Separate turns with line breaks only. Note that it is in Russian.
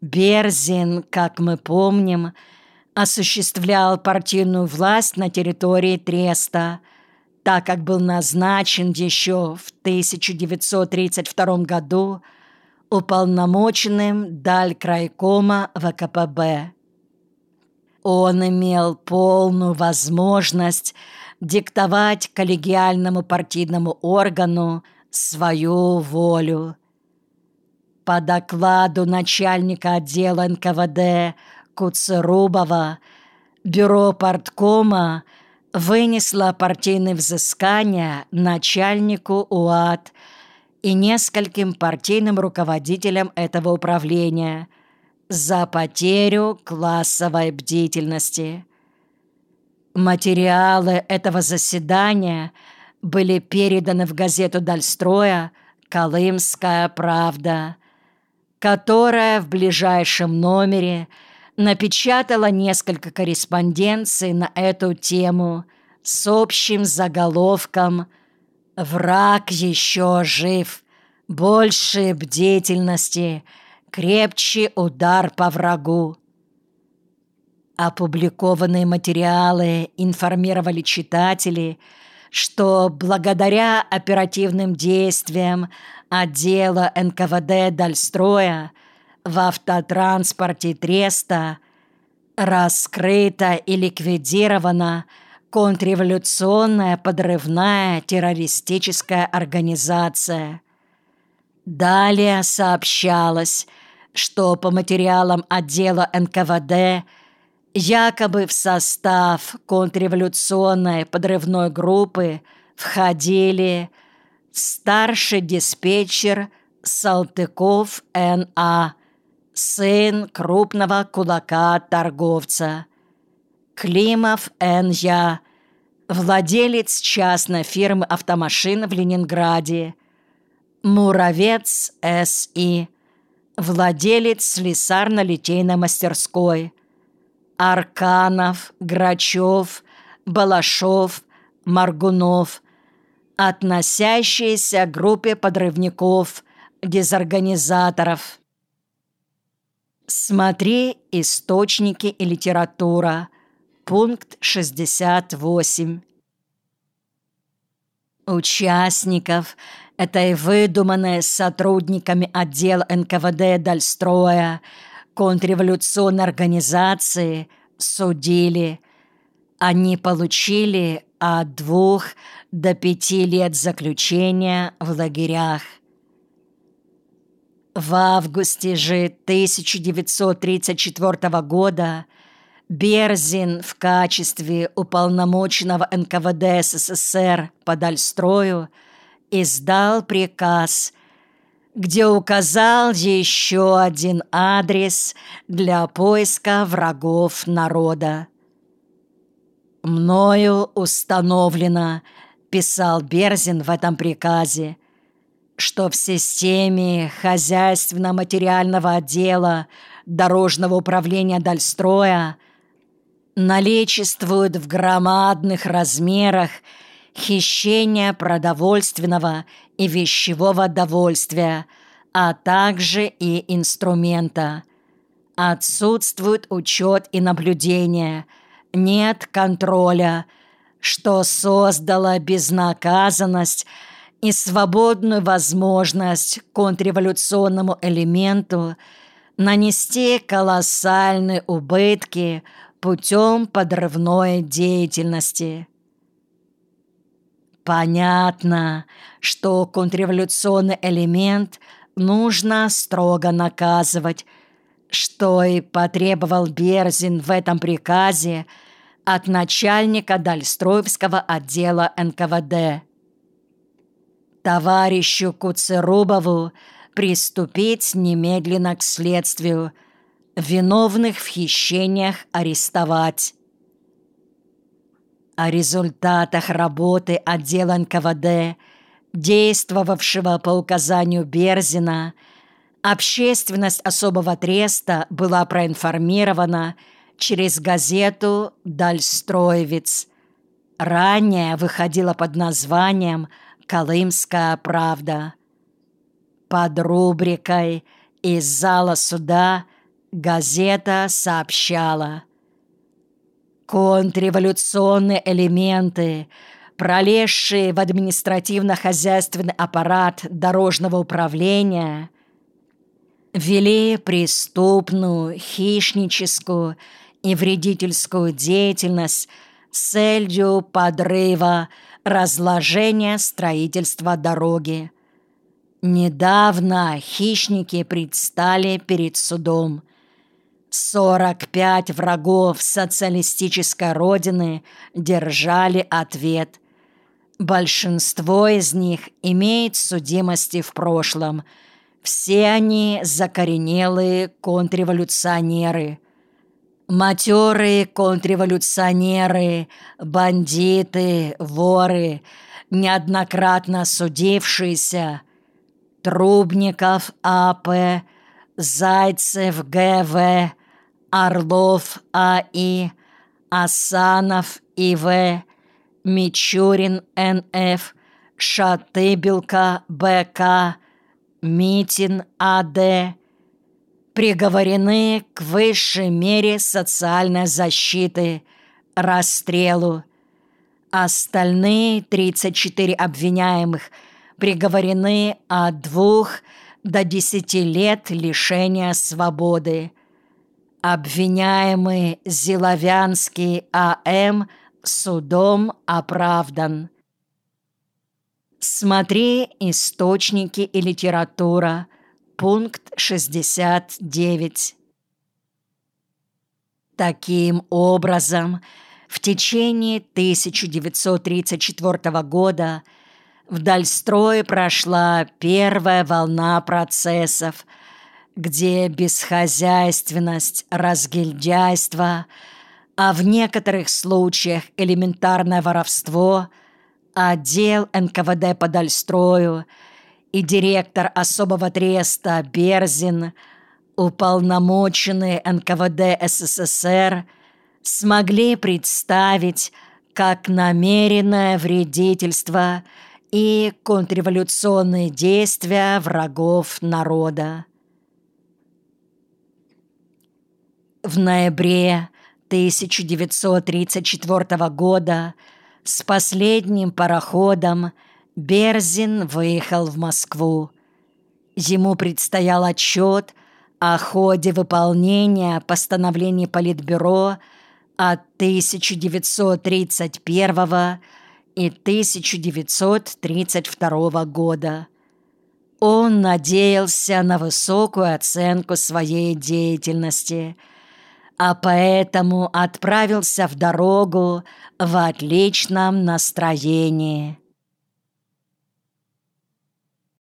Берзин, как мы помним, осуществлял партийную власть на территории Треста, так как был назначен еще в 1932 году уполномоченным даль крайкома ВКПБ. Он имел полную возможность диктовать коллегиальному партийному органу свою волю. По докладу начальника отдела НКВД Куцерубова бюро парткома вынесло партийные взыскания начальнику УАД и нескольким партийным руководителям этого управления за потерю классовой бдительности. Материалы этого заседания были переданы в газету Дальстроя «Колымская правда», которая в ближайшем номере напечатала несколько корреспонденций на эту тему с общим заголовком «Враг еще жив, больше бдительности, крепче удар по врагу». Опубликованные материалы информировали читателей, что благодаря оперативным действиям отдела НКВД Дальстроя в автотранспорте Треста раскрыта и ликвидирована контрреволюционная подрывная террористическая организация. Далее сообщалось, что по материалам отдела НКВД – Якобы в состав контрреволюционной подрывной группы входили старший диспетчер Салтыков Н.А., сын крупного кулака-торговца, Климов Н.Я., владелец частной фирмы автомашин в Ленинграде, Муровец С.И., владелец слесарно-литейной мастерской – Арканов, Грачев, Балашов, Маргунов, относящиеся к группе подрывников, дезорганизаторов. Смотри «Источники и литература», пункт 68. Участников этой выдуманной сотрудниками отдела НКВД Дальстроя – контрреволюционной организации судили. Они получили от двух до пяти лет заключения в лагерях. В августе же 1934 года Берзин в качестве уполномоченного НКВД СССР по Дальстрою издал приказ где указал еще один адрес для поиска врагов народа. «Мною установлено», — писал Берзин в этом приказе, что в системе хозяйственно-материального отдела дорожного управления Дальстроя наличествует в громадных размерах хищение продовольственного и вещевого довольствия, а также и инструмента. Отсутствует учет и наблюдение, нет контроля, что создало безнаказанность и свободную возможность контрреволюционному элементу нанести колоссальные убытки путем подрывной деятельности. Понятно, что контрреволюционный элемент нужно строго наказывать, что и потребовал Берзин в этом приказе от начальника Дальстроевского отдела НКВД. Товарищу Куцерубову приступить немедленно к следствию, виновных в хищениях арестовать о результатах работы отдела НКВД, действовавшего по указанию Берзина, общественность особого треста была проинформирована через газету «Дальстроевец». Ранее выходила под названием «Колымская правда». Под рубрикой «Из зала суда» газета сообщала. Контрреволюционные элементы, пролезшие в административно-хозяйственный аппарат дорожного управления, вели преступную, хищническую и вредительскую деятельность с целью подрыва, разложения строительства дороги. Недавно хищники предстали перед судом. 45 врагов социалистической родины держали ответ. Большинство из них имеет судимости в прошлом. Все они закоренелые контрреволюционеры. Матерые контрреволюционеры, бандиты, воры, неоднократно судившиеся – Трубников А.П., Зайцев Г.В., Орлов А.И., Асанов И.В., Мичурин Н.Ф., Шатыбелка Б.К., Митин А.Д., приговорены к высшей мере социальной защиты, расстрелу. Остальные 34 обвиняемых – приговорены от двух до десяти лет лишения свободы. Обвиняемый Зиловянский А.М. судом оправдан. Смотри источники и литература. Пункт 69. Таким образом, в течение 1934 года – в Дальстрое прошла первая волна процессов, где бесхозяйственность, разгильдяйство, а в некоторых случаях элементарное воровство, отдел НКВД по Дальстрою и директор особого треста Берзин, уполномоченные НКВД СССР, смогли представить как намеренное вредительство – и контрреволюционные действия врагов народа. В ноябре 1934 года с последним пароходом Берзин выехал в Москву. Ему предстоял отчет о ходе выполнения постановлений Политбюро от 1931 года и 1932 года. Он надеялся на высокую оценку своей деятельности, а поэтому отправился в дорогу в отличном настроении.